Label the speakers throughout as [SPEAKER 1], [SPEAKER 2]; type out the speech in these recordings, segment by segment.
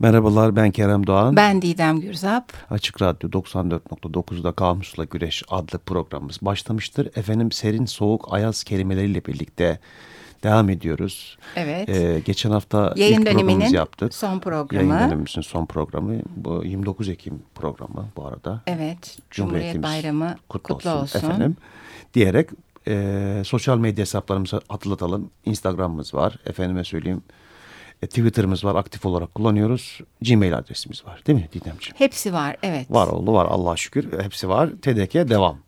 [SPEAKER 1] Merhabalar ben Kerem Doğan.
[SPEAKER 2] Ben Didem Gürzap.
[SPEAKER 1] Açık Radyo 94.9'da Kamusla Güreş adlı programımız başlamıştır. Efendim serin, soğuk, ayaz kelimeleriyle birlikte devam ediyoruz.
[SPEAKER 2] Evet.
[SPEAKER 1] Ee, geçen hafta
[SPEAKER 2] Yayın
[SPEAKER 1] ilk programımızı yaptık.
[SPEAKER 2] son programı.
[SPEAKER 1] Yayın dönemimizin son programı. Bu 29 Ekim programı bu arada.
[SPEAKER 2] Evet. Cumhuriyet Bayramı kutlu, kutlu olsun.
[SPEAKER 1] Efendim. Diyerek e, sosyal medya hesaplarımızı hatırlatalım. Instagram'ımız var. Efendime söyleyeyim e, Twitter'ımız var aktif olarak kullanıyoruz. Gmail adresimiz var değil mi Didemciğim?
[SPEAKER 2] Hepsi var evet.
[SPEAKER 1] Var oldu var Allah'a şükür hepsi var. TDK devam.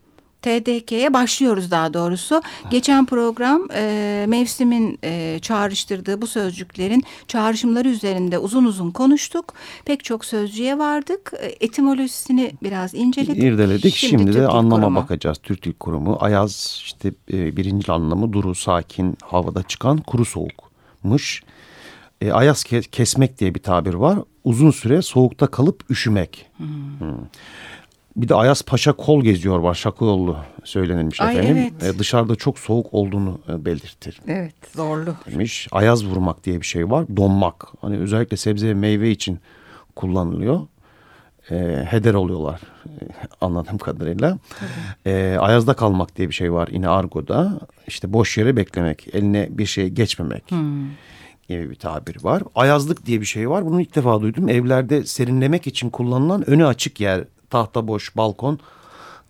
[SPEAKER 2] TDK'ye başlıyoruz daha doğrusu. Geçen program e, mevsimin e, çağrıştırdığı bu sözcüklerin çağrışımları üzerinde uzun uzun konuştuk. Pek çok sözcüğe vardık. E, etimolojisini biraz inceledik.
[SPEAKER 1] İrdeledik. Şimdi, Şimdi de anlama
[SPEAKER 2] kurumu.
[SPEAKER 1] bakacağız. Türk Dil Kurumu. Ayaz işte e, birinci anlamı duru, sakin, havada çıkan kuru soğukmuş. E, ayaz ke kesmek diye bir tabir var. Uzun süre soğukta kalıp üşümek. Hmm. Hmm. Bir de Ayaz Paşa kol geziyor var. Şakıyollu söylenilmiş
[SPEAKER 2] Ay,
[SPEAKER 1] efendim.
[SPEAKER 2] Evet.
[SPEAKER 1] E, dışarıda çok soğuk olduğunu e, belirtir.
[SPEAKER 2] Evet zorlu.
[SPEAKER 1] Demiş. Ayaz vurmak diye bir şey var. Donmak. Hani özellikle sebze ve meyve için kullanılıyor. E, heder oluyorlar e, anladığım kadarıyla. E, ayazda kalmak diye bir şey var yine argoda. İşte boş yere beklemek, eline bir şey geçmemek. Hmm gibi bir tabir var. Ayazlık diye bir şey var. Bunu ilk defa duydum. Evlerde serinlemek için kullanılan önü açık yer, tahta boş, balkon,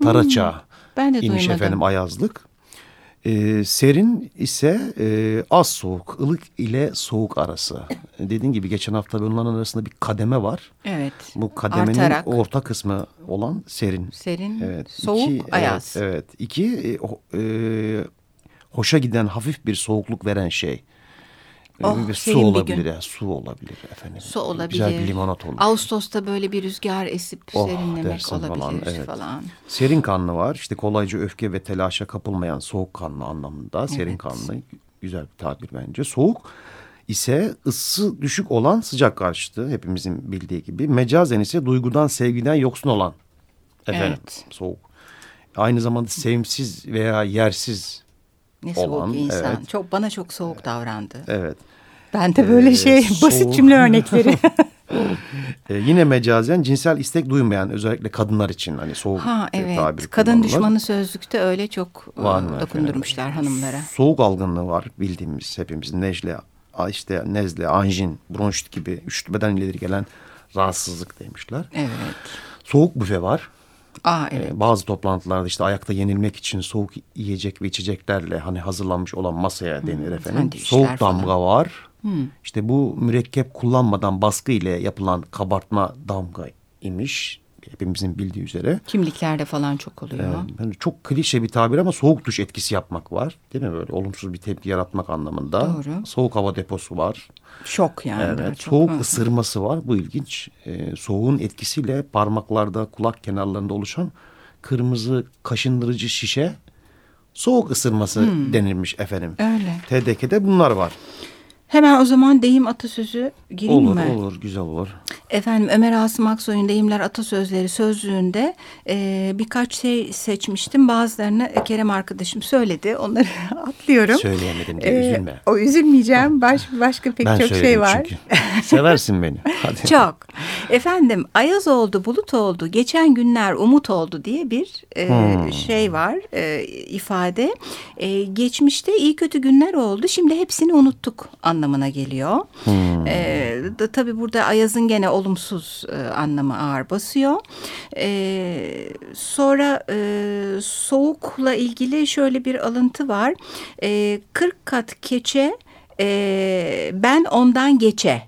[SPEAKER 1] taraça. Hmm,
[SPEAKER 2] ben de
[SPEAKER 1] imiş
[SPEAKER 2] duymadım.
[SPEAKER 1] efendim ayazlık. Ee, serin ise e, az soğuk, ılık ile soğuk arası. Dediğin gibi geçen hafta bunların arasında bir kademe var.
[SPEAKER 2] Evet.
[SPEAKER 1] Bu kademenin
[SPEAKER 2] Artarak.
[SPEAKER 1] orta kısmı olan serin.
[SPEAKER 2] Serin,
[SPEAKER 1] evet.
[SPEAKER 2] soğuk,
[SPEAKER 1] İki,
[SPEAKER 2] ayaz.
[SPEAKER 1] Evet, evet. İki, e, e, hoşa giden hafif bir soğukluk veren şey.
[SPEAKER 2] Oh,
[SPEAKER 1] bir su olabilir ya, su olabilir efendim.
[SPEAKER 2] Su olabilir.
[SPEAKER 1] Güzel bir limonat olur.
[SPEAKER 2] Ağustos'ta böyle bir rüzgar esip
[SPEAKER 1] Oh,
[SPEAKER 2] serinlemek olabilir
[SPEAKER 1] falan, evet.
[SPEAKER 2] falan.
[SPEAKER 1] Serin kanlı var. İşte kolayca öfke ve telaşa kapılmayan soğuk kanlı anlamında. Serin
[SPEAKER 2] Evet.
[SPEAKER 1] kanlı güzel bir tabir bence. Soğuk ise ısı düşük olan sıcak karşıtı hepimizin bildiği gibi. Mecazen ise duygudan sevgiden yoksun olan efendim
[SPEAKER 2] Evet.
[SPEAKER 1] soğuk. Aynı zamanda sevimsiz veya yersiz
[SPEAKER 2] Ne soğuk
[SPEAKER 1] olan,
[SPEAKER 2] insan.
[SPEAKER 1] evet.
[SPEAKER 2] Çok bana çok soğuk davrandı.
[SPEAKER 1] evet.
[SPEAKER 2] Ben de böyle
[SPEAKER 1] Ee,
[SPEAKER 2] şey
[SPEAKER 1] soğuk.
[SPEAKER 2] basit cümle örnekleri.
[SPEAKER 1] Ee, yine mecazen cinsel istek duymayan özellikle kadınlar için hani soğuk
[SPEAKER 2] ha
[SPEAKER 1] e,
[SPEAKER 2] evet.
[SPEAKER 1] tabiri
[SPEAKER 2] Kadın
[SPEAKER 1] kullanılır.
[SPEAKER 2] düşmanı sözlükte öyle çok e,
[SPEAKER 1] Var mı
[SPEAKER 2] dokundurmuşlar
[SPEAKER 1] efendim?
[SPEAKER 2] hanımlara.
[SPEAKER 1] Soğuk algınlığı var bildiğimiz hepimizin nejle, işte nezle, anjin, bronşit gibi üşütmeden ileri gelen rahatsızlık demişler.
[SPEAKER 2] Evet.
[SPEAKER 1] Soğuk büfe var.
[SPEAKER 2] Aa evet.
[SPEAKER 1] Ee, bazı toplantılarda işte ayakta yenilmek için soğuk yiyecek ve içeceklerle hani hazırlanmış olan masaya denir efendim.
[SPEAKER 2] sandviçler
[SPEAKER 1] Soğuk
[SPEAKER 2] falan.
[SPEAKER 1] damga var. İşte bu mürekkep kullanmadan baskı ile yapılan kabartma damga imiş. Hepimizin bildiği üzere.
[SPEAKER 2] Kimliklerde falan çok oluyor.
[SPEAKER 1] Yani çok klişe bir tabir ama soğuk duş etkisi yapmak var. Değil mi böyle olumsuz bir tepki yaratmak anlamında.
[SPEAKER 2] Doğru.
[SPEAKER 1] Soğuk hava deposu var.
[SPEAKER 2] Şok yani.
[SPEAKER 1] Evet.
[SPEAKER 2] çok-
[SPEAKER 1] soğuk
[SPEAKER 2] Hı.
[SPEAKER 1] ısırması var. Bu ilginç. Ee, soğuğun etkisiyle parmaklarda, kulak kenarlarında oluşan kırmızı kaşındırıcı şişe soğuk ısırması denilmiş efendim.
[SPEAKER 2] Öyle.
[SPEAKER 1] TDK'de bunlar var.
[SPEAKER 2] Hemen o zaman deyim atasözü gireyim
[SPEAKER 1] olur,
[SPEAKER 2] mi?
[SPEAKER 1] olur, güzel olur.
[SPEAKER 2] Efendim Ömer Asım Aksoy'un deyimler atasözleri sözlüğünde e, birkaç şey seçmiştim. Bazılarını Kerem arkadaşım söyledi. Onları atlıyorum.
[SPEAKER 1] Söyleyemedim diye
[SPEAKER 2] Ee,
[SPEAKER 1] üzülme.
[SPEAKER 2] O üzülmeyeceğim. Baş, başka pek
[SPEAKER 1] ben
[SPEAKER 2] çok şey var.
[SPEAKER 1] çünkü. Seversin beni. Hadi.
[SPEAKER 2] Çok. Efendim ayaz oldu, bulut oldu, geçen günler umut oldu diye bir e,
[SPEAKER 1] Hmm.
[SPEAKER 2] şey var, e, ifade. E, geçmişte iyi kötü günler oldu, şimdi hepsini unuttuk anlamına geliyor.
[SPEAKER 1] Hmm.
[SPEAKER 2] E, da, tabii burada ayazın gene olumsuz e, anlamı ağır basıyor. E, sonra e, soğukla ilgili şöyle bir alıntı var. E, 40 kat keçe, e, ben ondan geçe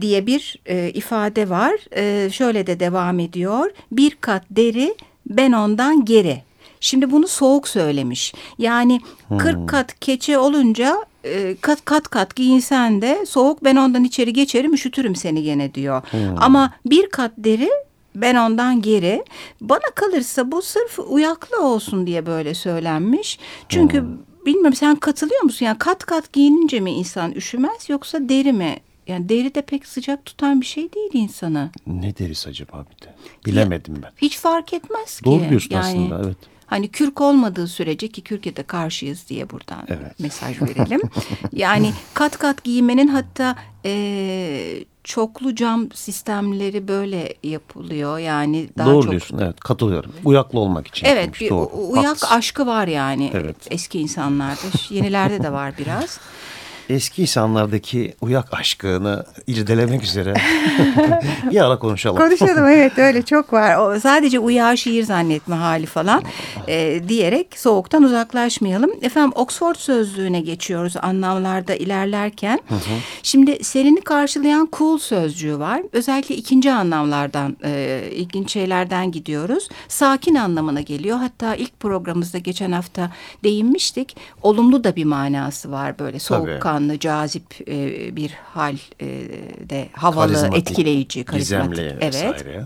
[SPEAKER 2] diye bir e, ifade var. E, şöyle de devam ediyor. Bir kat deri ben ondan geri. Şimdi bunu soğuk söylemiş. Yani 40 kat keçe olunca e, kat kat kat giyinsen de soğuk ben ondan içeri geçerim üşütürüm seni gene diyor. Ama bir kat deri ben ondan geri. Bana kalırsa bu sırf uyaklı olsun diye böyle söylenmiş. Çünkü bilmiyorum sen katılıyor musun? Yani kat kat giyinince mi insan üşümez yoksa deri mi? Yani deri de pek sıcak tutan bir şey değil insanı.
[SPEAKER 1] Ne deriz acaba bir de? Bilemedim ben.
[SPEAKER 2] Hiç fark etmez ki.
[SPEAKER 1] Doğru diyorsun
[SPEAKER 2] yani,
[SPEAKER 1] aslında evet.
[SPEAKER 2] Hani kürk olmadığı sürece ki kürke de karşıyız diye buradan
[SPEAKER 1] Evet.
[SPEAKER 2] mesaj verelim. yani kat kat giymenin hatta e, çoklu cam sistemleri böyle yapılıyor. Yani daha
[SPEAKER 1] Doğru
[SPEAKER 2] çok
[SPEAKER 1] diyorsun evet katılıyorum. Uyaklı olmak için.
[SPEAKER 2] Evet
[SPEAKER 1] yapılmış,
[SPEAKER 2] bir
[SPEAKER 1] doğru.
[SPEAKER 2] uyak
[SPEAKER 1] Haklısın.
[SPEAKER 2] aşkı var yani
[SPEAKER 1] Evet.
[SPEAKER 2] eski insanlarda. Yenilerde de var biraz.
[SPEAKER 1] Eski insanlardaki uyak aşkını irdelemek üzere bir ara konuşalım.
[SPEAKER 2] Konuşalım evet öyle çok var. O, sadece uyağı şiir zannetme hali falan e, diyerek soğuktan uzaklaşmayalım. Efendim Oxford sözlüğüne geçiyoruz anlamlarda ilerlerken. Şimdi serini karşılayan cool sözcüğü var. Özellikle ikinci anlamlardan e, ilginç şeylerden gidiyoruz. Sakin anlamına geliyor. Hatta ilk programımızda geçen hafta değinmiştik. Olumlu da bir manası var böyle soğukkanlı, cazip e, bir hal e, de havalı,
[SPEAKER 1] Karizmatik,
[SPEAKER 2] etkileyici, karizmatik.
[SPEAKER 1] Gizemli
[SPEAKER 2] Evet.
[SPEAKER 1] vesaire.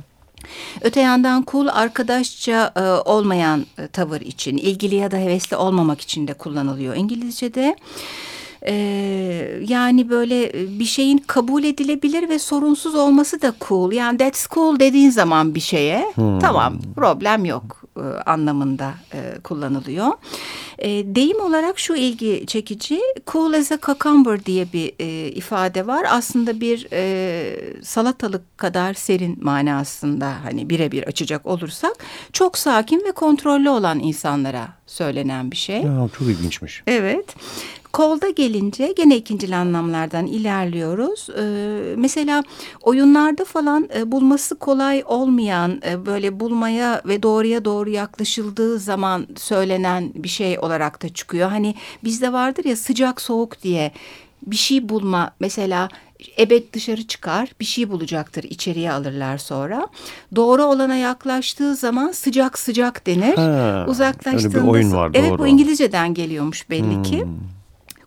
[SPEAKER 2] Öte yandan cool arkadaşça e, olmayan e, tavır için, ilgili ya da hevesli olmamak için de kullanılıyor İngilizce'de. E, yani böyle e, bir şeyin kabul edilebilir ve sorunsuz olması da cool. Yani that's cool dediğin zaman bir şeye tamam problem yok e, anlamında e, kullanılıyor. E, deyim olarak şu ilgi çekici cool as a cucumber diye bir e, ifade var. Aslında bir e, salatalık kadar serin manasında hani birebir açacak olursak çok sakin ve kontrollü olan insanlara söylenen bir şey.
[SPEAKER 1] Ya, çok ilginçmiş.
[SPEAKER 2] Evet. Kolda gelince gene ikincil anlamlardan ilerliyoruz. Ee, mesela oyunlarda falan e, bulması kolay olmayan e, böyle bulmaya ve doğruya doğru yaklaşıldığı zaman söylenen bir şey olarak da çıkıyor. Hani bizde vardır ya sıcak soğuk diye bir şey bulma mesela ebed dışarı çıkar bir şey bulacaktır içeriye alırlar sonra. Doğru olana yaklaştığı zaman sıcak sıcak denir.
[SPEAKER 1] Ha,
[SPEAKER 2] Uzaklaştığında
[SPEAKER 1] öyle bir oyun var,
[SPEAKER 2] Evet
[SPEAKER 1] doğru.
[SPEAKER 2] bu İngilizceden geliyormuş belli ki.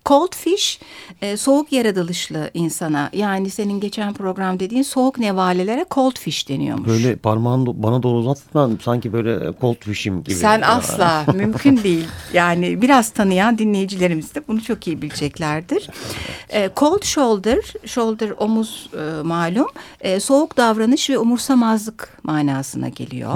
[SPEAKER 2] Cold fish e, soğuk yaratılışlı insana yani senin geçen program dediğin soğuk nevalelere cold fish deniyormuş.
[SPEAKER 1] Böyle parmağını do- bana doğru uzatman sanki böyle cold fish'im gibi.
[SPEAKER 2] Sen
[SPEAKER 1] Ya.
[SPEAKER 2] asla mümkün değil. Yani biraz tanıyan dinleyicilerimiz de bunu çok iyi bileceklerdir. E, cold shoulder, shoulder omuz e, malum, e, soğuk davranış ve umursamazlık manasına geliyor.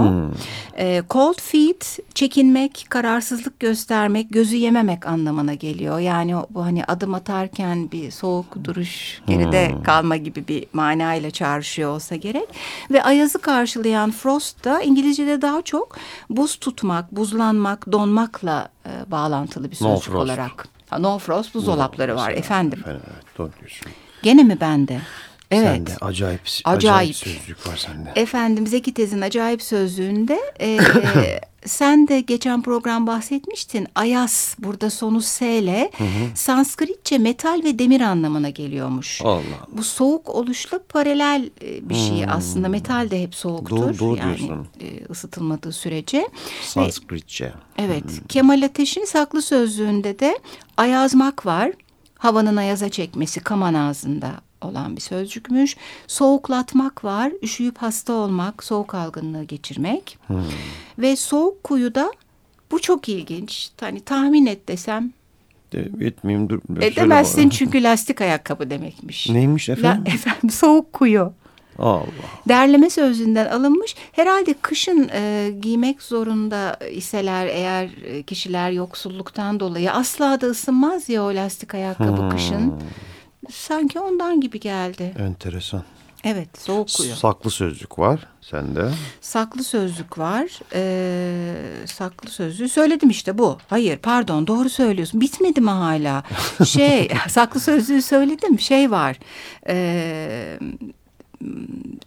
[SPEAKER 2] E, cold feet, çekinmek, kararsızlık göstermek, gözü yememek anlamına geliyor. Yani o, bu hani adım atarken bir soğuk duruş, geride kalma gibi bir manayla çağrışıyor olsa gerek. Ve ayazı karşılayan frost da İngilizce'de daha çok buz tutmak, buzlanmak, donmakla e, bağlantılı bir
[SPEAKER 1] No
[SPEAKER 2] sözcük
[SPEAKER 1] frost.
[SPEAKER 2] olarak. Ha, no frost buzdolapları var
[SPEAKER 1] Mesela,
[SPEAKER 2] efendim.
[SPEAKER 1] Efendim evet doğru diyorsun.
[SPEAKER 2] Gene mi bende? Evet.
[SPEAKER 1] Sende acayip,
[SPEAKER 2] Acayip.
[SPEAKER 1] acayip sözlük var sende.
[SPEAKER 2] Efendim Zeki Tez'in acayip sözlüğünde e, sen de geçen program bahsetmiştin. Ayas burada sonu S ile Sanskritçe metal ve demir anlamına geliyormuş.
[SPEAKER 1] Allah.
[SPEAKER 2] Bu soğuk oluşla paralel e, bir şey aslında. Metal de hep soğuktur.
[SPEAKER 1] Doğru- doğru
[SPEAKER 2] yani
[SPEAKER 1] diyorsun.
[SPEAKER 2] e, ısıtılmadığı sürece. Ve
[SPEAKER 1] Sanskritçe.
[SPEAKER 2] Evet. Kemal Ateş'in saklı sözlüğünde de ayazmak var. Havanın ayaza çekmesi kaman ağzında olan bir sözcükmüş. Soğuklatmak var. Üşüyüp hasta olmak, soğuk algınlığı geçirmek. Ve soğuk kuyuda bu çok ilginç. Hani tahmin et desem
[SPEAKER 1] De, etmeyeyim dur.
[SPEAKER 2] edemezsin çünkü lastik ayakkabı demekmiş.
[SPEAKER 1] Neymiş efendim?
[SPEAKER 2] La- efendim soğuk kuyu.
[SPEAKER 1] Allah.
[SPEAKER 2] Derleme sözlüğünden alınmış. Herhalde kışın e, giymek zorunda iseler eğer e, kişiler yoksulluktan dolayı asla da ısınmaz ya o lastik ayakkabı kışın. Sanki ondan gibi geldi.
[SPEAKER 1] Enteresan.
[SPEAKER 2] Evet soğuk kuyu.
[SPEAKER 1] Saklı sözlük var sende.
[SPEAKER 2] Saklı sözlük var. Ee, saklı sözlüğü söyledim işte bu. Hayır pardon doğru söylüyorsun. Bitmedi mi hala? Şey saklı sözlüğü söyledim. Şey var. Ee,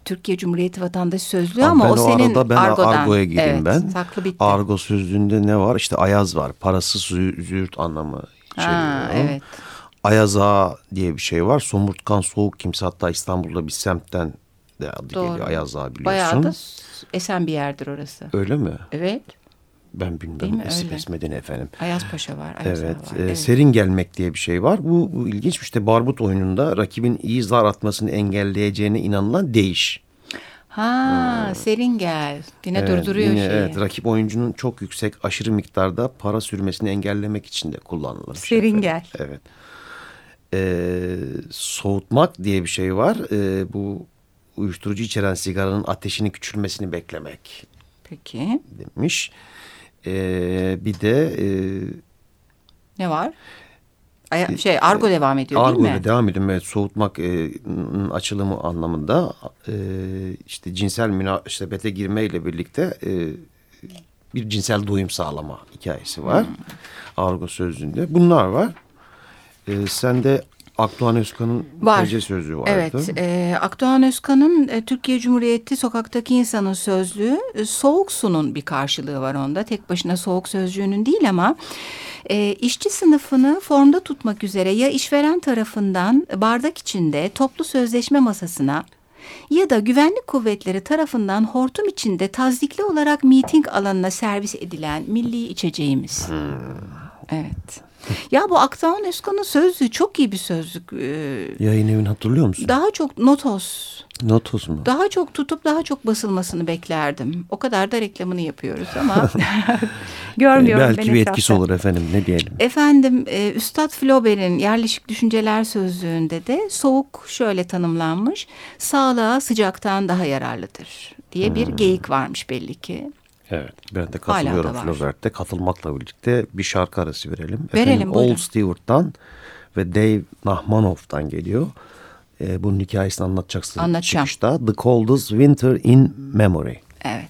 [SPEAKER 2] Türkiye Cumhuriyeti Vatandaşı Sözlüğü
[SPEAKER 1] Ama
[SPEAKER 2] ama o
[SPEAKER 1] o
[SPEAKER 2] senin
[SPEAKER 1] arada ben
[SPEAKER 2] argodan.
[SPEAKER 1] argoya gireyim
[SPEAKER 2] evet,
[SPEAKER 1] ben.
[SPEAKER 2] Saklı bitti.
[SPEAKER 1] Argo sözlüğünde ne var? İşte ayaz var. Parasız zü- züğürt anlamı
[SPEAKER 2] ha, evet.
[SPEAKER 1] Ayaz Ağa diye bir şey var. Somurtkan soğuk kimse hatta İstanbul'da bir semtten de adı
[SPEAKER 2] Doğru.
[SPEAKER 1] geliyor. Ayaz Ağa biliyorsun.
[SPEAKER 2] Bayağı da esen bir yerdir orası.
[SPEAKER 1] Öyle mi?
[SPEAKER 2] Evet.
[SPEAKER 1] Ben bilmiyorum.
[SPEAKER 2] mi?
[SPEAKER 1] Esip esmedin efendim.
[SPEAKER 2] Ayaz Paşa var. Ayaz
[SPEAKER 1] Evet,
[SPEAKER 2] var.
[SPEAKER 1] e, serin gelmek diye bir şey var. Bu, bu ilginç işte barbut oyununda rakibin iyi zar atmasını engelleyeceğine inanılan değiş.
[SPEAKER 2] Ha, serin gel. Yine
[SPEAKER 1] Evet,
[SPEAKER 2] durduruyor
[SPEAKER 1] yine,
[SPEAKER 2] şeyi.
[SPEAKER 1] Evet, rakip oyuncunun çok yüksek aşırı miktarda para sürmesini engellemek için de kullanılır.
[SPEAKER 2] Serin gel.
[SPEAKER 1] Evet. Ee, soğutmak diye bir şey var. Ee, bu uyuşturucu içeren sigaranın ateşini küçülmesini beklemek
[SPEAKER 2] Peki.
[SPEAKER 1] demiş. Ee, bir de e,
[SPEAKER 3] ne var? Ay, şey argo devam ediyor
[SPEAKER 1] argo
[SPEAKER 3] değil mi?
[SPEAKER 1] devam ediyor. Evet, soğutmak e, açılımı anlamında e, işte cinsel münasebete girmeyle birlikte e, bir cinsel doyum sağlama hikayesi var. Hmm. Argo sözlüğünde. Bunlar var. E, sen de Akdoğan Özkan'ın TC sözlüğü vardı.
[SPEAKER 3] Evet, e, Akdoğan Özkan'ın e, Türkiye Cumhuriyeti Sokaktaki İnsanın Sözlüğü e, Soğuk Su'nun bir karşılığı var onda. Tek başına Soğuk Sözcüğü'nün değil ama e, işçi sınıfını formda tutmak üzere ya işveren tarafından bardak içinde toplu sözleşme masasına ya da güvenlik kuvvetleri tarafından hortum içinde tazikli olarak miting alanına servis edilen milli içeceğimiz. Hmm. Evet. Ya bu Aktaon Özkan'ın sözlüğü çok iyi bir sözlük. Ee,
[SPEAKER 1] Yayın evini hatırlıyor musun?
[SPEAKER 3] Daha çok Notos.
[SPEAKER 1] Notos mu?
[SPEAKER 3] Daha çok tutup daha çok basılmasını beklerdim. O kadar da reklamını yapıyoruz ama görmüyorum.
[SPEAKER 1] Belki bir etkisi olur efendim ne diyelim.
[SPEAKER 3] Efendim e, Üstad Flaubert'in Yerleşik Düşünceler Sözlüğü'nde de soğuk şöyle tanımlanmış. Sağlığa sıcaktan daha yararlıdır diye bir hmm. geyik varmış belli ki.
[SPEAKER 1] Evet ben de katılıyorum Flaubert'te. Katılmakla birlikte bir şarkı arası verelim.
[SPEAKER 3] Verelim Efendim,
[SPEAKER 1] Old Stewart'tan ve Dave Nahmanov'dan geliyor. Ee, bunun hikayesini anlatacaksın
[SPEAKER 3] Anlatacağım.
[SPEAKER 1] çıkışta. The Coldest Winter in Memory.
[SPEAKER 3] Evet.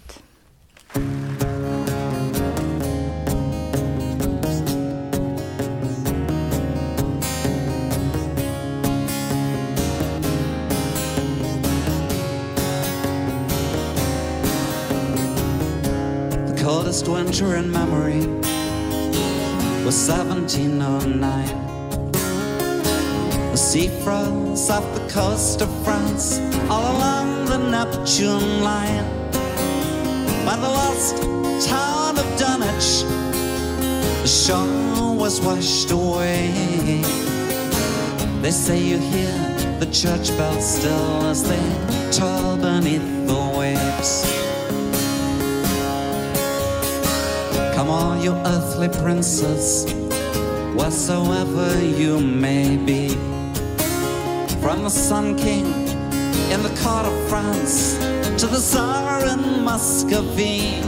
[SPEAKER 3] Coldest winter in memory was 1709. The sea froze off the coast of France, all along the Neptune line. By the lost town of Dunwich, the shore was washed away. They say you hear the church bells still as they toll beneath the waves. Come all you earthly princes, whatsoever you may be. From the Sun King in the court of France to the Tsar in Muscovy.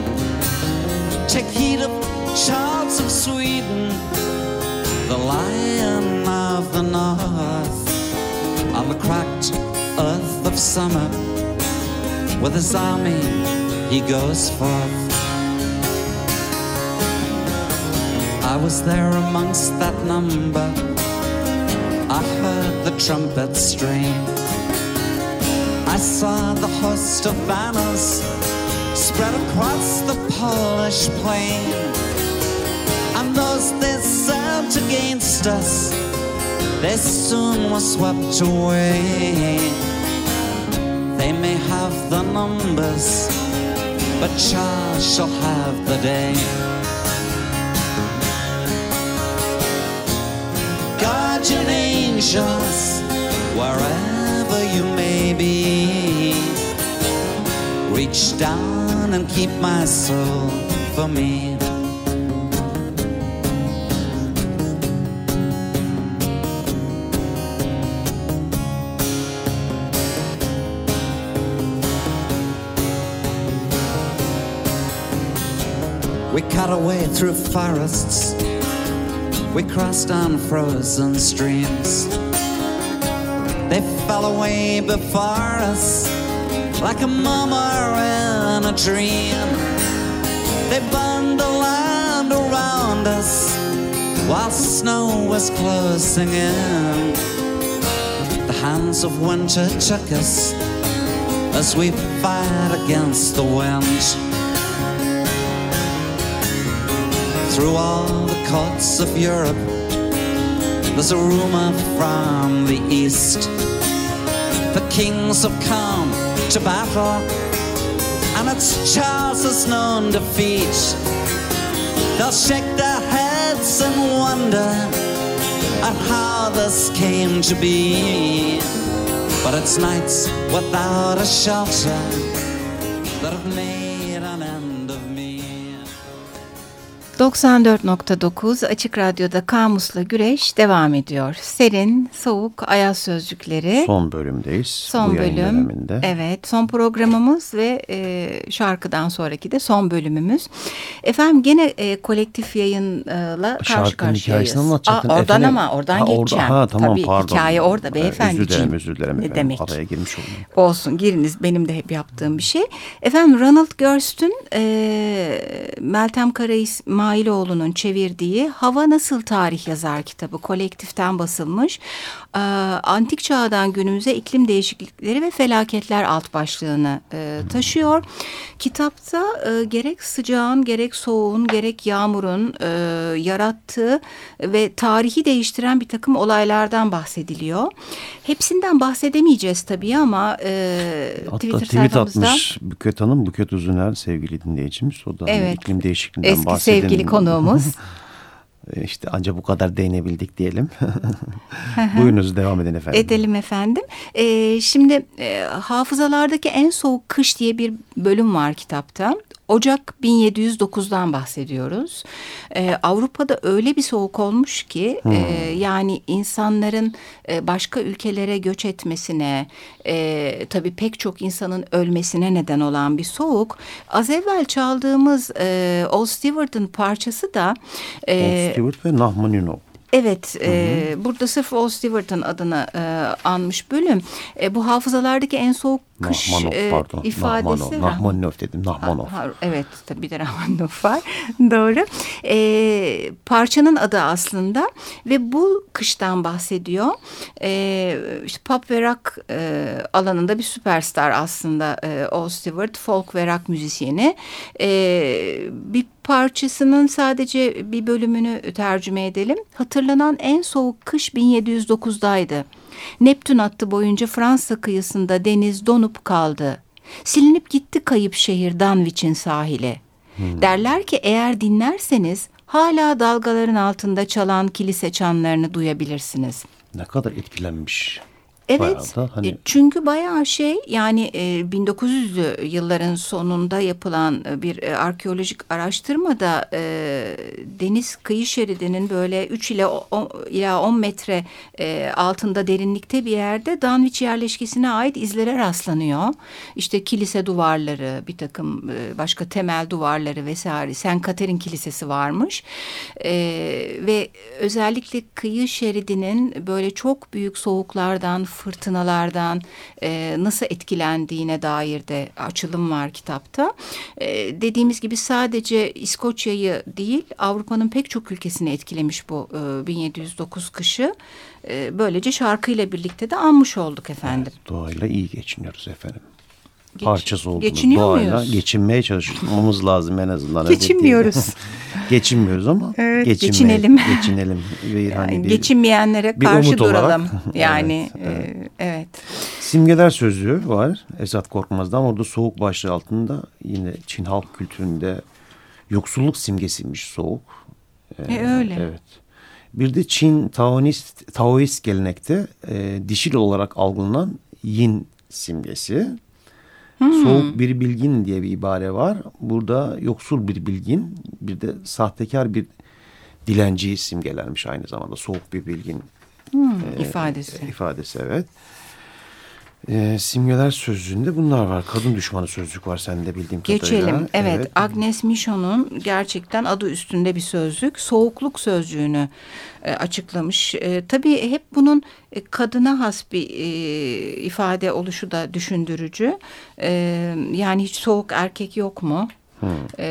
[SPEAKER 3] Take heed of Charles of Sweden, the Lion of the North, on the cracked earth of summer. With his army, he goes forth. I was there amongst that number. I heard the trumpet strain. I saw the host of banners spread across the Polish plain. And those they sent against us, they soon were swept away. They may have the numbers, but Charles shall have the day. Angels, wherever you may be, reach down and keep my soul for me. We cut away through forests we crossed on frozen streams. They fell away before us like a murmur in a dream. They burned the land around us while snow was closing in. The hands of winter took us as we fight against the wind. Through all the courts of Europe. There's a rumor from the east. The kings have come to battle, and it's Charles's known defeat. They'll shake their heads and wonder at how this came to be. But it's nights without a shelter that have made
[SPEAKER 2] 94.9 Açık Radyo'da Kamus'la Güreş devam ediyor. Serin, soğuk, ayaz sözcükleri.
[SPEAKER 1] Son bölümdeyiz.
[SPEAKER 2] Son
[SPEAKER 1] bu
[SPEAKER 2] bölüm.
[SPEAKER 1] döneminde.
[SPEAKER 2] Evet, son programımız ve e, şarkıdan sonraki de son bölümümüz. Efendim gene e, kolektif yayınla karşı
[SPEAKER 1] Şarkının
[SPEAKER 2] karşıyayız.
[SPEAKER 1] hikayesini anlatacaktın.
[SPEAKER 2] Aa, oradan
[SPEAKER 1] Efendim.
[SPEAKER 2] ama oradan
[SPEAKER 1] Ha, orada-
[SPEAKER 2] geçeceğim.
[SPEAKER 1] ha, tamam,
[SPEAKER 2] Tabii
[SPEAKER 1] pardon.
[SPEAKER 2] hikaye orada
[SPEAKER 1] Ee,
[SPEAKER 2] beyefendiciğim.
[SPEAKER 1] Özür dilerim özür dilerim
[SPEAKER 2] Ne
[SPEAKER 1] efendim.
[SPEAKER 2] demek?
[SPEAKER 1] Araya girmiş oldum.
[SPEAKER 2] Olsun giriniz benim de hep yaptığım bir şey. Efendim Ronald Gerst'ün e, Meltem Kara İsmailoğlu'nun çevirdiği Hava Nasıl Tarih Yazar kitabı kolektiften basılmış. E, antik çağdan günümüze iklim değişiklikleri ve felaketler alt başlığını e, taşıyor. Kitapta e, gerek sıcağın gerek soğuğun gerek yağmurun e, yarattığı ve tarihi değiştiren bir takım olaylardan bahsediliyor. Hepsinden bahsedemeyeceğiz tabii ama e,
[SPEAKER 1] Hatta
[SPEAKER 2] Twitter
[SPEAKER 1] tweet
[SPEAKER 2] sayfamızda
[SPEAKER 1] atmış Büket Hanım, Büket Uzuner sevgili dinleyicimiz. O da hani
[SPEAKER 2] Evet.
[SPEAKER 1] iklim değişikliğinden
[SPEAKER 2] eski
[SPEAKER 1] bahsedelim.
[SPEAKER 2] sevgili konuğumuz.
[SPEAKER 1] E, İşte ancak bu kadar değinebildik diyelim. Buyurunuz devam edin efendim.
[SPEAKER 2] Edelim efendim. Ee, şimdi e, hafızalardaki en soğuk kış diye bir bölüm var kitapta. Ocak 1709'dan bahsediyoruz. Ee, Avrupa'da öyle bir soğuk olmuş ki e, yani insanların e, başka ülkelere göç etmesine e, tabii pek çok insanın ölmesine neden olan bir soğuk. Az evvel çaldığımız e, Old Stewart'ın parçası da e,
[SPEAKER 1] Paul Stewart ve Nahmaninov.
[SPEAKER 2] Evet, e, burada sırf Old Stewart'ın adını e, anmış bölüm. E, bu hafızalardaki en soğuk kış
[SPEAKER 1] Nahmanov
[SPEAKER 2] e,
[SPEAKER 1] pardon.
[SPEAKER 2] ifadesi.
[SPEAKER 1] Nahmanov. Dedim. Nahmanov.
[SPEAKER 2] Ha, evet, tabii bir de Rahmanov var. Doğru. E, parçanın adı aslında ve bu kıştan bahsediyor. E, işte pop ve rock e, alanında bir süperstar aslında e, Old Stewart, folk ve rock müzisyeni. E, bir parçasının sadece bir bölümünü tercüme edelim. Hatırlanan en soğuk kış 1709'daydı. Neptün hattı boyunca Fransa kıyısında deniz donup kaldı. Silinip gitti kayıp şehir Danwich'in sahili. Derler ki eğer dinlerseniz hala dalgaların altında çalan kilise çanlarını duyabilirsiniz.
[SPEAKER 1] Ne kadar etkilenmiş.
[SPEAKER 2] Evet.
[SPEAKER 1] Bayağı da hani-
[SPEAKER 2] e, Çünkü bayağı şey yani e, 1900'lü yılların sonunda yapılan e, bir e, arkeolojik araştırmada e, deniz kıyı şeridinin böyle 3 ile o- o- ila 10 metre e, altında derinlikte bir yerde Danwich yerleşkesine ait izlere rastlanıyor. İşte kilise duvarları, bir takım e, başka temel duvarları vesaire. Sen Katerin Kilisesi varmış. E, ve özellikle kıyı şeridinin böyle çok büyük soğuklardan, fırtınalardan e, nasıl etkilendiğine dair de açılım var kitapta. E, dediğimiz gibi sadece İskoçya'yı değil Avrupa'nın pek çok ülkesini etkilemiş bu e, 1709 kışı. E, böylece şarkıyla birlikte de anmış olduk efendim.
[SPEAKER 1] Doğayla iyi geçiniyoruz efendim.
[SPEAKER 2] Geç-
[SPEAKER 1] Parçası olduğunu
[SPEAKER 2] geçiniyor
[SPEAKER 1] doğayla
[SPEAKER 2] muyuz?
[SPEAKER 1] geçinmeye çalışmamız lazım en azından. öyle
[SPEAKER 2] Geçinmiyoruz.
[SPEAKER 1] Geçinmiyoruz ama
[SPEAKER 2] Evet, geçinelim.
[SPEAKER 1] Geçinelim. Ve hani
[SPEAKER 2] Yani
[SPEAKER 1] bir-
[SPEAKER 2] geçinmeyenlere
[SPEAKER 1] bir
[SPEAKER 2] karşı
[SPEAKER 1] umut olarak.
[SPEAKER 2] duralım. Yani
[SPEAKER 1] Evet,
[SPEAKER 2] evet. evet.
[SPEAKER 1] Simgeler sözlüğü var Esat Korkmaz'dan. Orada soğuk başlığı altında yine Çin halk kültüründe yoksulluk simgesiymiş soğuk.
[SPEAKER 2] E, öyle.
[SPEAKER 1] Evet. Bir de Çin Taoist, Taoist gelenekte e, dişil olarak algılanan yin simgesi.
[SPEAKER 2] Hmm.
[SPEAKER 1] Soğuk bir bilgin diye bir ibare var. Burada yoksul bir bilgin bir de sahtekar bir dilenciyi simgelermiş aynı zamanda. Soğuk bir bilgin
[SPEAKER 2] Hmm,
[SPEAKER 1] e,
[SPEAKER 2] ifadesi.
[SPEAKER 1] ifadesi evet. E, simgeler sözlüğünde bunlar var. Kadın düşmanı sözlük var sende bildiğim kadarıyla.
[SPEAKER 2] Geçelim. Evet, Agnes Michon'un gerçekten adı üstünde bir sözlük. Soğukluk sözcüğünü e, açıklamış. E, tabii hep bunun e, kadına has bir e, ifade oluşu da düşündürücü. E, yani hiç soğuk erkek yok mu? E,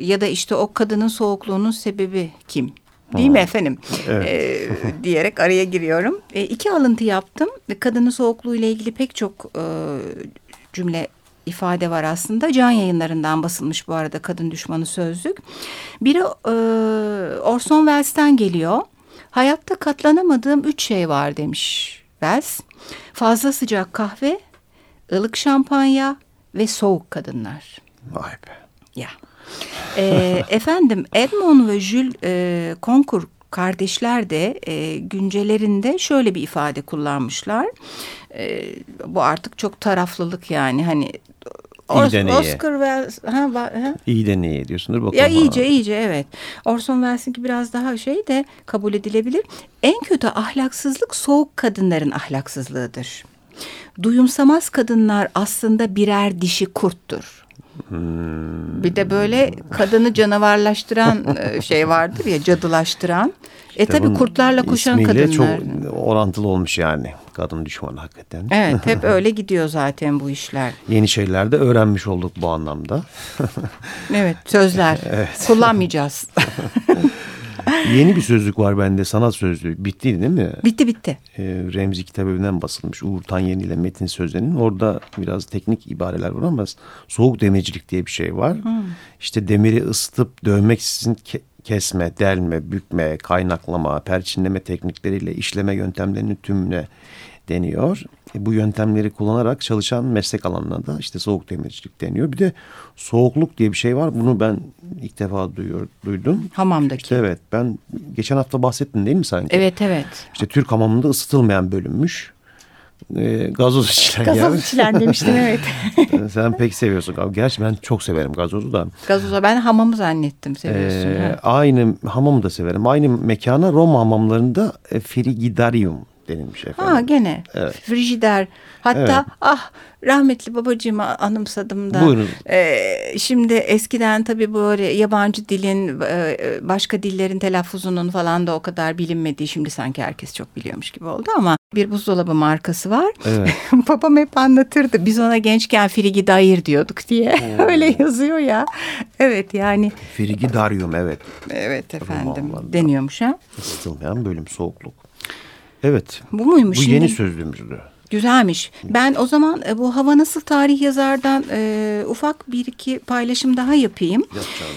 [SPEAKER 2] ya da işte o kadının soğukluğunun sebebi kim? Değil mi efendim?
[SPEAKER 1] Evet.
[SPEAKER 2] E, diyerek araya giriyorum. E, iki alıntı yaptım. Kadının soğukluğu ile ilgili pek çok e, cümle ifade var aslında. Can yayınlarından basılmış bu arada Kadın Düşmanı Sözlük. Biri e, Orson Welles'ten geliyor. Hayatta katlanamadığım üç şey var demiş Wells. Fazla sıcak kahve, ılık şampanya ve soğuk kadınlar.
[SPEAKER 1] Vay be.
[SPEAKER 2] Ya. Ee, efendim Edmond ve Jules e, kardeşler de e, güncelerinde şöyle bir ifade kullanmışlar. E, bu artık çok taraflılık yani hani Os-
[SPEAKER 1] İyi deneye.
[SPEAKER 2] Oscar Welles ha, ha?
[SPEAKER 1] İyi deneye diyorsundur bakalım.
[SPEAKER 2] Ya
[SPEAKER 1] ha.
[SPEAKER 2] iyice iyice evet. Orson Welles'inki biraz daha şey de kabul edilebilir. En kötü ahlaksızlık soğuk kadınların ahlaksızlığıdır. Duyumsamaz kadınlar aslında birer dişi kurttur.
[SPEAKER 1] Hmm.
[SPEAKER 2] Bir de böyle kadını canavarlaştıran e, şey vardır ya cadılaştıran. E tabi kurtlarla koşan kadınlar.
[SPEAKER 1] çok orantılı olmuş yani. Kadın düşmanı hakikaten.
[SPEAKER 2] Evet hep öyle gidiyor zaten bu işler.
[SPEAKER 1] Yeni şeyler de öğrenmiş olduk bu anlamda.
[SPEAKER 2] Evet sözler kullanmayacağız.
[SPEAKER 1] Yeni bir sözlük var bende sanat sözlüğü. Bitti değil mi?
[SPEAKER 2] bitti bitti.
[SPEAKER 1] Ee, Remzi Kitabevi'nden basılmış. Uğur Tanyeni ile Metin Sözen'in. Orada biraz teknik ibareler var ama soğuk demircilik diye bir şey var. İşte demiri ısıtıp dövmeksizin ke- kesme, delme, bükme, kaynaklama, perçinleme teknikleriyle işleme yöntemlerinin tümüne deniyor. E, bu yöntemleri kullanarak çalışan meslek alanına da işte soğuk demircilik deniyor. Bir de soğukluk diye bir şey var. Bunu ben ilk defa duyuyor, duydum.
[SPEAKER 2] Hamamdaki.
[SPEAKER 1] İşte evet ben geçen hafta bahsettim değil mi sanki?
[SPEAKER 2] Evet evet.
[SPEAKER 1] İşte Türk hamamında ısıtılmayan bölünmüş. Ee, gazoz içilen
[SPEAKER 2] Gazoz içilen demiştim evet.
[SPEAKER 1] Sen pek seviyorsun. Gerçi ben çok severim gazozu da.
[SPEAKER 2] Gazoza ben hamamı zannettim seviyorsun. Ha.
[SPEAKER 1] aynı hamamı da severim. Aynı mekana Roma hamamlarında e, frigidarium denilmiş efendim.
[SPEAKER 2] Ha gene
[SPEAKER 1] Evet.
[SPEAKER 2] frijider. Hatta
[SPEAKER 1] Evet.
[SPEAKER 2] ah rahmetli babacığımı anımsadım da.
[SPEAKER 1] Buyurun.
[SPEAKER 2] Ee, şimdi eskiden tabii böyle yabancı dilin e, başka dillerin telaffuzunun falan da o kadar bilinmediği şimdi sanki herkes çok biliyormuş gibi oldu ama bir buzdolabı markası var.
[SPEAKER 1] Evet.
[SPEAKER 2] Babam hep anlatırdı. Biz ona gençken frigidaire diyorduk diye. Öyle yazıyor ya. Evet yani
[SPEAKER 1] Frigidarium evet.
[SPEAKER 2] evet efendim
[SPEAKER 1] Romanlarda.
[SPEAKER 2] deniyormuş ha.
[SPEAKER 1] Isıtılmayan bölüm soğukluk. Evet.
[SPEAKER 2] Bu muymuş
[SPEAKER 1] Bu yeni sözlüğümüzdü.
[SPEAKER 2] Güzelmiş. Ben o zaman e, bu Hava Nasıl Tarih yazardan e, ufak bir iki paylaşım daha yapayım.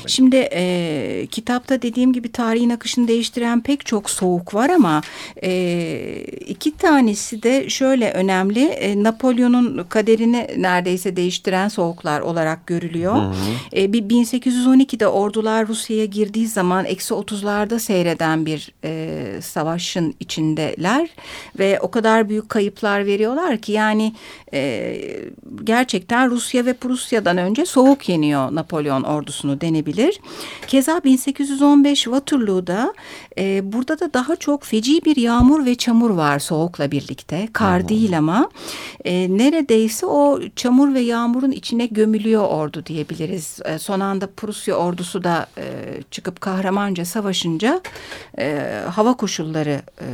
[SPEAKER 2] Şimdi e, kitapta dediğim gibi tarihin akışını değiştiren pek çok soğuk var ama e, iki tanesi de şöyle önemli. E, Napolyon'un kaderini neredeyse değiştiren soğuklar olarak görülüyor. E, bir 1812'de ordular Rusya'ya girdiği zaman eksi 30'larda seyreden bir e, savaşın içindeler ve o kadar büyük kayıplar veriyorlar ki yani e, gerçekten Rusya ve Prusya'dan önce soğuk yeniyor Napolyon ordusunu denebilir. Keza 1815 Waterloo'da e, burada da daha çok feci bir yağmur ve çamur var soğukla birlikte. Kar değil ama e, neredeyse o çamur ve yağmurun içine gömülüyor ordu diyebiliriz. E, son anda Prusya ordusu da e, çıkıp kahramanca savaşınca e, hava koşulları e,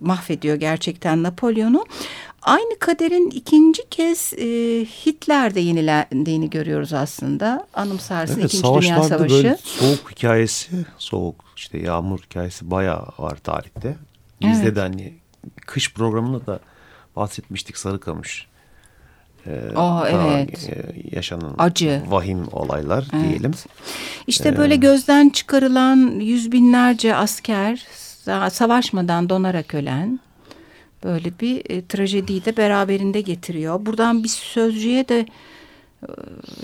[SPEAKER 2] mahvediyor gerçekten Napolyon'u. Aynı kaderin ikinci kez e, Hitler'de yenilendiğini görüyoruz aslında. Anımsarsın
[SPEAKER 1] Evet,
[SPEAKER 2] İkinci Dünya Savaşı.
[SPEAKER 1] böyle soğuk hikayesi, soğuk işte yağmur hikayesi bayağı var tarihte. Bizde
[SPEAKER 2] Evet.
[SPEAKER 1] de hani kış programında da bahsetmiştik Sarıkamış. Ee, ta-
[SPEAKER 2] evet.
[SPEAKER 1] e, yaşanan
[SPEAKER 2] Acı.
[SPEAKER 1] vahim olaylar diyelim.
[SPEAKER 2] İşte böyle gözden çıkarılan yüz binlerce asker sa- savaşmadan donarak ölen böyle bir e, trajediyi de beraberinde getiriyor. Buradan bir sözcüğe de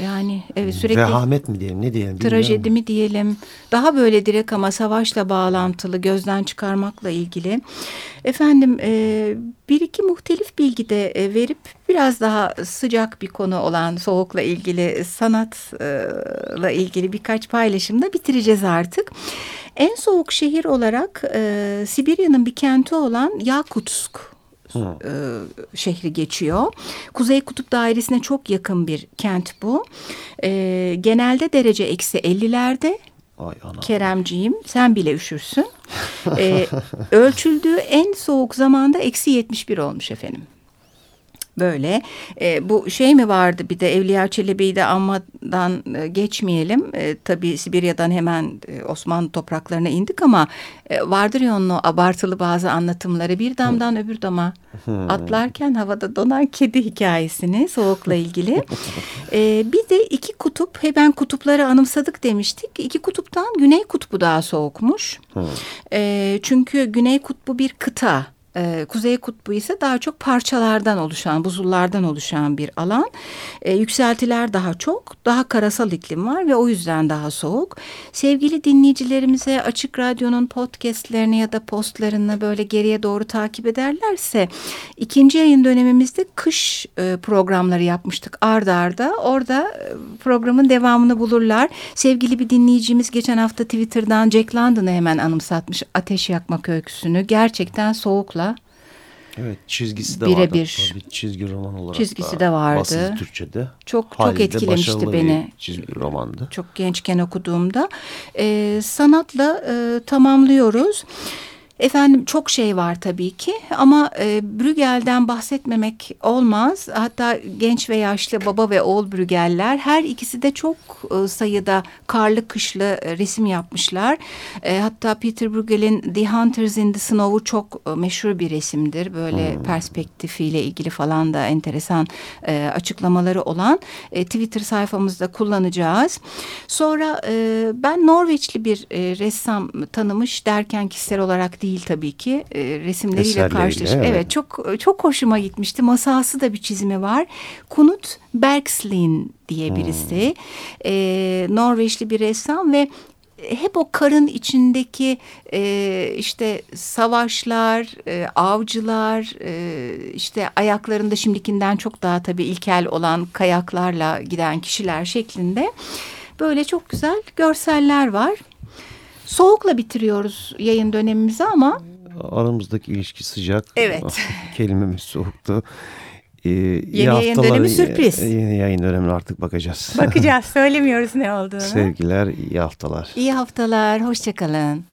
[SPEAKER 2] yani evet sürekli
[SPEAKER 1] Vehamet mi diyelim ne diyelim
[SPEAKER 2] trajedi mi diyelim? Daha böyle direkt ama savaşla bağlantılı gözden çıkarmakla ilgili. Efendim e, bir iki muhtelif bilgi de e, verip biraz daha sıcak bir konu olan soğukla ilgili sanatla ilgili birkaç paylaşımda bitireceğiz artık. En soğuk şehir olarak e, Sibirya'nın bir kenti olan Yakutsk e, şehri geçiyor. Kuzey Kutup Dairesi'ne çok yakın bir kent bu. E, genelde derece eksi 50'lerde.
[SPEAKER 1] Ay ana.
[SPEAKER 2] Keremciğim sen bile üşürsün. E, ölçüldüğü en soğuk zamanda eksi 71 olmuş efendim. Böyle e, bu şey mi vardı bir de Evliya Çelebi'yi de anmadan e, geçmeyelim. E, tabii Sibirya'dan hemen e, Osmanlı topraklarına indik ama e, vardır ya onun o abartılı bazı anlatımları bir damdan öbür dama atlarken havada donan kedi hikayesini soğukla ilgili. E, bir de iki kutup hemen kutupları anımsadık demiştik. İki kutuptan Güney Kutbu daha soğukmuş. E, çünkü Güney Kutbu bir kıta. E, Kuzey Kutbu ise daha çok parçalardan oluşan, buzullardan oluşan bir alan. E, yükseltiler daha çok, daha karasal iklim var ve o yüzden daha soğuk. Sevgili dinleyicilerimize Açık Radyo'nun podcastlerini ya da postlarını böyle geriye doğru takip ederlerse ikinci yayın dönemimizde kış e, programları yapmıştık ardarda. Arda. Orada e, programın devamını bulurlar. Sevgili bir dinleyicimiz geçen hafta Twitter'dan Jack London'ı hemen anımsatmış ateş yakmak öyküsünü. Gerçekten soğukla
[SPEAKER 1] Evet çizgisi de
[SPEAKER 2] Bire
[SPEAKER 1] vardı.
[SPEAKER 2] bir.
[SPEAKER 1] Tabii çizgi roman olarak
[SPEAKER 2] Çizgisi
[SPEAKER 1] da
[SPEAKER 2] de vardı.
[SPEAKER 1] Basılı Türkçe'de.
[SPEAKER 2] Çok çok
[SPEAKER 1] Halide
[SPEAKER 2] etkilemişti
[SPEAKER 1] başarılı
[SPEAKER 2] beni.
[SPEAKER 1] Bir çizgi romandı.
[SPEAKER 2] Çok gençken okuduğumda. Ee, sanatla e, tamamlıyoruz. Efendim çok şey var tabii ki ama e, Brügel'den bahsetmemek olmaz. Hatta genç ve yaşlı baba ve oğul Brügel'ler her ikisi de çok e, sayıda karlı kışlı e, resim yapmışlar. E, hatta Peter Bruegel'in The Hunters in the Snow'u çok e, meşhur bir resimdir. Böyle
[SPEAKER 1] Hmm.
[SPEAKER 2] perspektifiyle ilgili falan da enteresan e, açıklamaları olan e, Twitter sayfamızda kullanacağız. Sonra e, ben Norveçli bir e, ressam tanımış derken kişisel olarak değil tabii ki e, resimleriyle
[SPEAKER 1] Eserleriyle,
[SPEAKER 2] karşılaş.
[SPEAKER 1] evet.
[SPEAKER 2] Evet çok çok hoşuma gitmişti. Masası da bir çizimi var. Kunut Bergslin diye birisi. E, Norveçli bir ressam ve hep o karın içindeki e, işte savaşlar, e, avcılar, e, işte ayaklarında şimdikinden çok daha tabii ilkel olan kayaklarla giden kişiler şeklinde böyle çok güzel görseller var. Soğukla bitiriyoruz yayın dönemimizi ama
[SPEAKER 1] Aramızdaki ilişki sıcak.
[SPEAKER 2] Evet.
[SPEAKER 1] Kelimemiz soğuktu. Ee, iyi
[SPEAKER 2] yayın
[SPEAKER 1] haftalar,
[SPEAKER 2] dönemi sürpriz.
[SPEAKER 1] Yeni yayın dönemine artık bakacağız.
[SPEAKER 2] bakacağız söylemiyoruz ne olduğunu.
[SPEAKER 1] Sevgiler, iyi haftalar.
[SPEAKER 2] İyi haftalar, hoşçakalın.